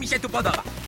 mi się tu podoba.